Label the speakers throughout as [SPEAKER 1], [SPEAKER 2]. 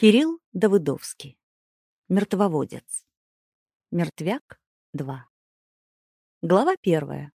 [SPEAKER 1] Кирилл Давыдовский. Мертвоводец. Мертвяк 2. Глава первая.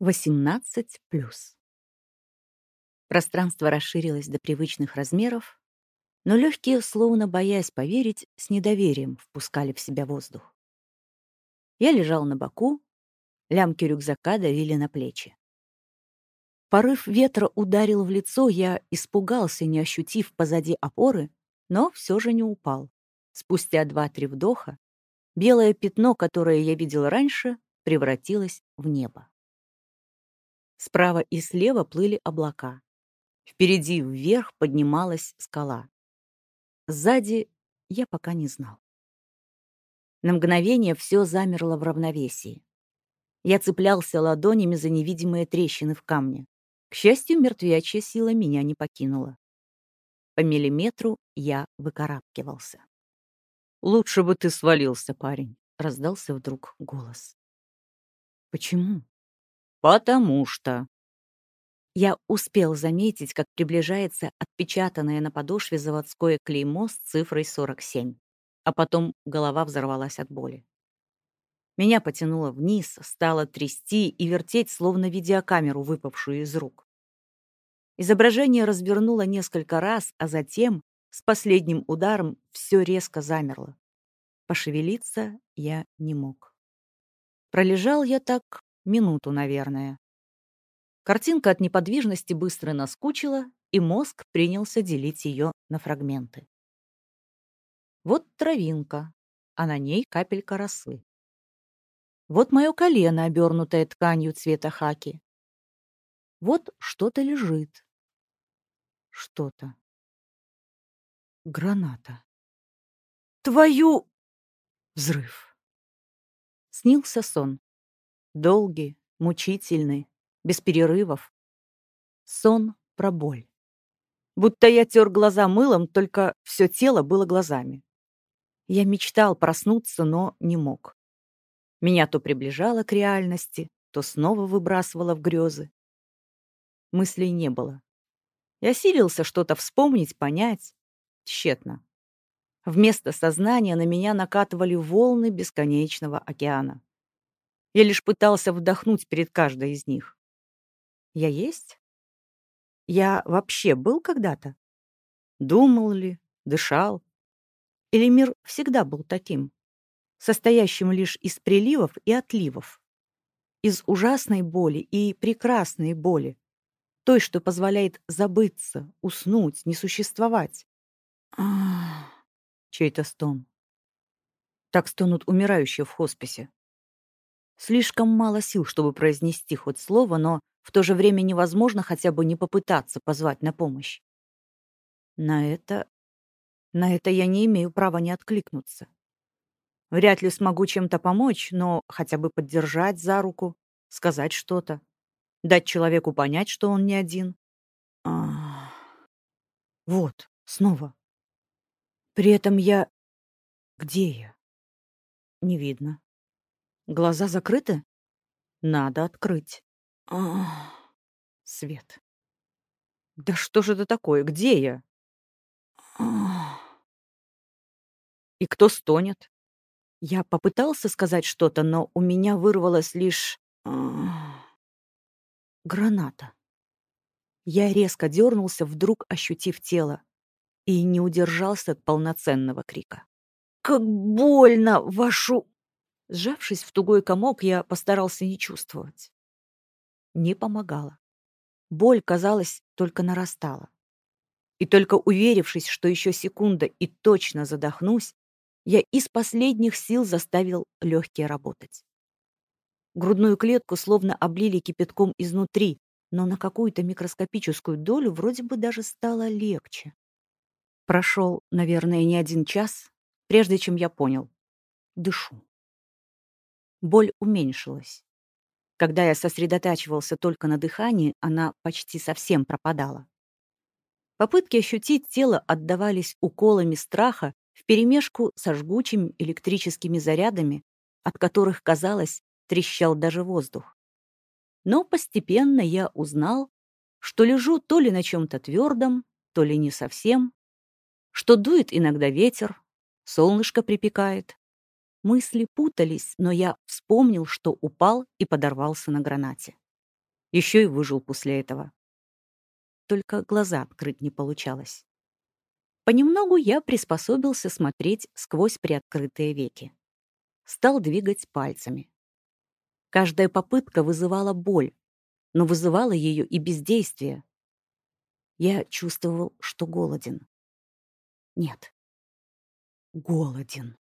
[SPEAKER 1] 18 плюс. Пространство расширилось до привычных размеров, но легкие, словно боясь поверить, с недоверием впускали в себя воздух. Я лежал на боку, лямки рюкзака давили на плечи. Порыв ветра ударил в лицо, я испугался, не ощутив позади опоры, но все же не упал. Спустя два-три вдоха белое пятно, которое я видел раньше, превратилось в небо. Справа и слева плыли облака. Впереди вверх поднималась скала. Сзади я пока не знал. На мгновение все замерло в равновесии. Я цеплялся ладонями за невидимые трещины в камне. К счастью, мертвячья сила меня не покинула. По миллиметру я выкарабкивался. «Лучше бы ты свалился, парень», — раздался вдруг голос. «Почему?» «Потому что...» Я успел заметить, как приближается отпечатанное на подошве заводское клеймо с цифрой 47, а потом голова взорвалась от боли. Меня потянуло вниз, стало трясти и вертеть, словно видеокамеру, выпавшую из рук. Изображение развернуло несколько раз, а затем, с последним ударом, все резко замерло. Пошевелиться я не мог. Пролежал я так минуту, наверное. Картинка от неподвижности быстро наскучила, и мозг принялся делить ее на фрагменты. Вот травинка, а на ней капелька росы. Вот мое колено, обернутое тканью цвета хаки. Вот что-то лежит. Что-то. Граната. Твою... Взрыв. Снился сон. Долгий, мучительный, без перерывов. Сон про боль. Будто я тер глаза мылом, только все тело было глазами. Я мечтал проснуться, но не мог. Меня то приближало к реальности, то снова выбрасывало в грезы. Мыслей не было. Я силился что-то вспомнить, понять. Тщетно. Вместо сознания на меня накатывали волны бесконечного океана. Я лишь пытался вдохнуть перед каждой из них. Я есть? Я вообще был когда-то? Думал ли, дышал? Или мир всегда был таким? состоящим лишь из приливов и отливов, из ужасной боли и прекрасной боли, той, что позволяет забыться, уснуть, не существовать. Ах, чей-то стон. Так стонут умирающие в хосписе. Слишком мало сил, чтобы произнести хоть слово, но в то же время невозможно хотя бы не попытаться позвать на помощь. На это... На это я не имею права не откликнуться. Вряд ли смогу чем-то помочь, но хотя бы поддержать за руку, сказать что-то, дать человеку понять, что он не один. А... Вот, снова. При этом я... Где я? Не видно. Глаза закрыты? Надо открыть. А... Свет. Да что же это такое? Где я? А... И кто стонет? Я попытался сказать что-то, но у меня вырвалось лишь... Граната. Я резко дернулся, вдруг ощутив тело, и не удержался от полноценного крика. «Как больно, вашу...» Сжавшись в тугой комок, я постарался не чувствовать. Не помогало. Боль, казалось, только нарастала. И только уверившись, что еще секунда и точно задохнусь, я из последних сил заставил легкие работать. Грудную клетку словно облили кипятком изнутри, но на какую-то микроскопическую долю вроде бы даже стало легче. Прошел, наверное, не один час, прежде чем я понял. Дышу. Боль уменьшилась. Когда я сосредотачивался только на дыхании, она почти совсем пропадала. Попытки ощутить тело отдавались уколами страха вперемешку со жгучими электрическими зарядами, от которых, казалось, трещал даже воздух. Но постепенно я узнал, что лежу то ли на чем-то твердом, то ли не совсем. что дует иногда ветер, солнышко припекает. Мысли путались, но я вспомнил, что упал и подорвался на гранате. Еще и выжил после этого. Только глаза открыть не получалось. Понемногу я приспособился смотреть сквозь приоткрытые веки. Стал двигать пальцами. Каждая попытка вызывала боль, но вызывала ее и бездействие. Я чувствовал, что голоден. Нет. Голоден.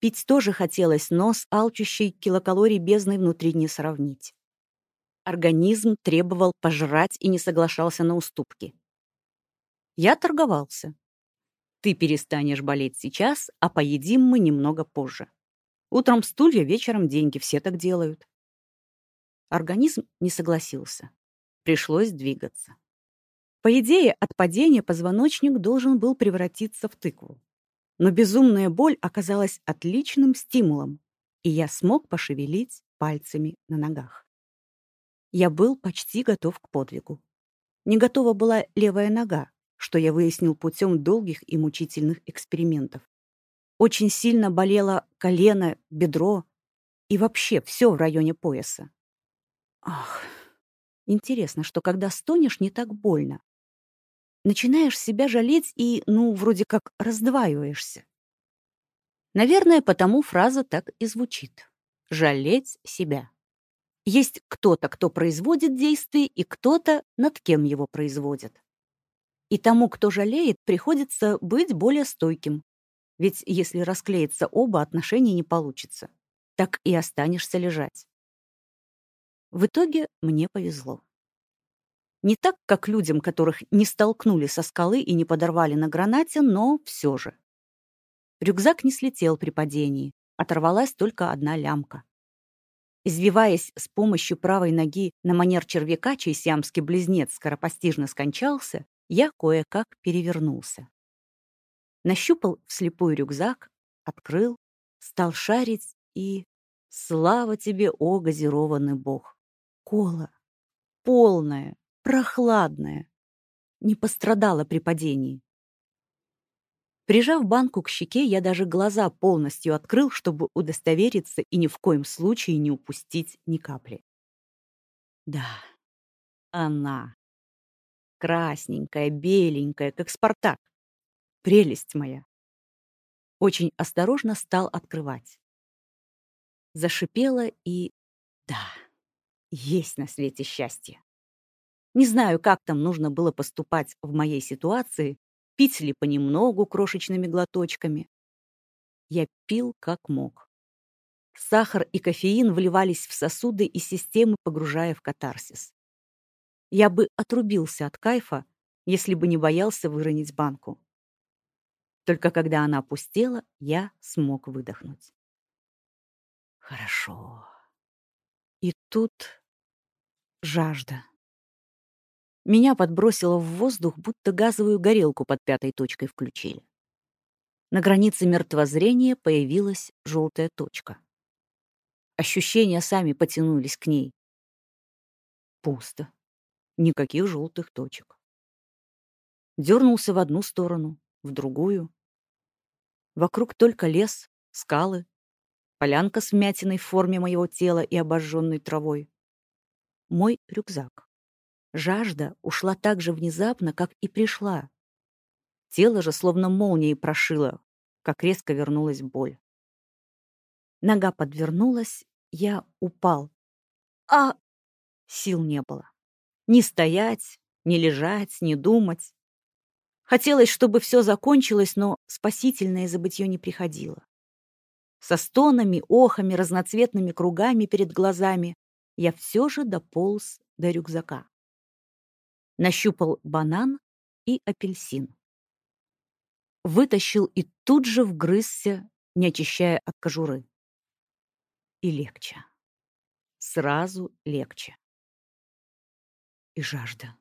[SPEAKER 1] Пить тоже хотелось, но с алчущей килокалорий бездной внутри не сравнить. Организм требовал пожрать и не соглашался на уступки. Я торговался. Ты перестанешь болеть сейчас, а поедим мы немного позже. Утром стулья, вечером деньги, все так делают. Организм не согласился. Пришлось двигаться. По идее, от падения позвоночник должен был превратиться в тыкву. Но безумная боль оказалась отличным стимулом, и я смог пошевелить пальцами на ногах. Я был почти готов к подвигу. Не готова была левая нога, что я выяснил путем долгих и мучительных экспериментов. Очень сильно болело колено, бедро и вообще все в районе пояса. Ах, интересно, что когда стонешь, не так больно. Начинаешь себя жалеть и, ну, вроде как раздваиваешься. Наверное, потому фраза так и звучит. Жалеть себя. Есть кто-то, кто производит действие, и кто-то, над кем его производят. И тому, кто жалеет, приходится быть более стойким. Ведь если расклеятся оба, отношений не получится. Так и останешься лежать. В итоге мне повезло. Не так, как людям, которых не столкнули со скалы и не подорвали на гранате, но все же. Рюкзак не слетел при падении, оторвалась только одна лямка. Извиваясь с помощью правой ноги на манер червяка, чей сиамский близнец скоропостижно скончался, я кое-как перевернулся. Нащупал вслепую рюкзак, открыл, стал шарить и... Слава тебе, о газированный бог! Кола. Полная, прохладная. Не пострадала при падении. Прижав банку к щеке, я даже глаза полностью открыл, чтобы удостовериться и ни в коем случае не упустить ни капли. Да, она красненькая, беленькая, как Спартак. Прелесть моя. Очень осторожно стал открывать. Зашипела и... Да, есть на свете счастье. Не знаю, как там нужно было поступать в моей ситуации, пить ли понемногу крошечными глоточками. Я пил как мог. Сахар и кофеин вливались в сосуды и системы, погружая в катарсис. Я бы отрубился от кайфа, если бы не боялся выронить банку. Только когда она опустела, я смог выдохнуть. Хорошо. И тут жажда. Меня подбросило в воздух, будто газовую горелку под пятой точкой включили. На границе мертвозрения появилась желтая точка. Ощущения сами потянулись к ней. Пусто. Никаких желтых точек. Дернулся в одну сторону, в другую. Вокруг только лес, скалы, полянка с вмятиной в форме моего тела и обожженной травой. Мой рюкзак. Жажда ушла так же внезапно, как и пришла. Тело же словно молнией прошило, как резко вернулась боль. Нога подвернулась, я упал. А сил не было. Ни стоять, ни лежать, ни думать. Хотелось, чтобы все закончилось, но спасительное забытье не приходило. Со стонами, охами, разноцветными кругами перед глазами я все же дополз до рюкзака. Нащупал банан и апельсин. Вытащил и тут же вгрызся, не очищая от кожуры. И легче. Сразу легче и жажда.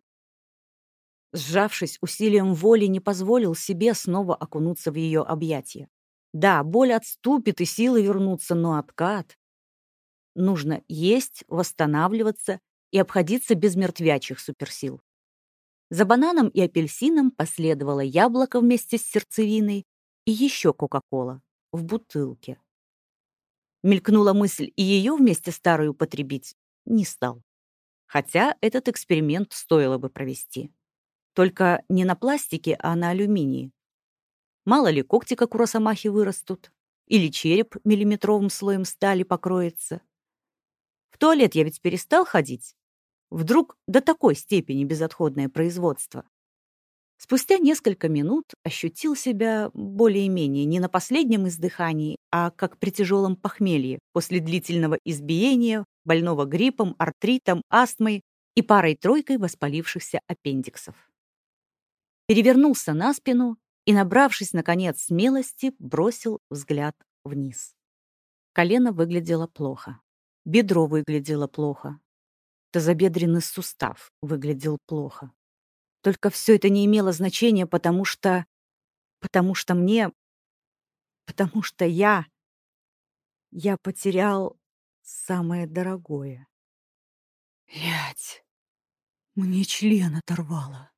[SPEAKER 1] Сжавшись, усилием воли не позволил себе снова окунуться в ее объятия. Да, боль отступит и силы вернутся, но откат. Нужно есть, восстанавливаться и обходиться без мертвячих суперсил. За бананом и апельсином последовало яблоко вместе с сердцевиной и еще Кока-Кола в бутылке. Мелькнула мысль и ее вместе старой употребить, не стал. Хотя этот эксперимент стоило бы провести. Только не на пластике, а на алюминии. Мало ли когти, как у росомахи, вырастут. Или череп миллиметровым слоем стали покроется. В туалет я ведь перестал ходить. Вдруг до такой степени безотходное производство. Спустя несколько минут ощутил себя более-менее не на последнем издыхании, а как при тяжелом похмелье после длительного избиения, больного гриппом, артритом, астмой и парой-тройкой воспалившихся аппендиксов. Перевернулся на спину и, набравшись, наконец, смелости, бросил взгляд вниз. Колено выглядело плохо. Бедро выглядело плохо. Тазобедренный сустав выглядел плохо. Только все это не имело значения, потому что... Потому что мне... Потому что я... Я потерял самое дорогое. Лять, мне член оторвало.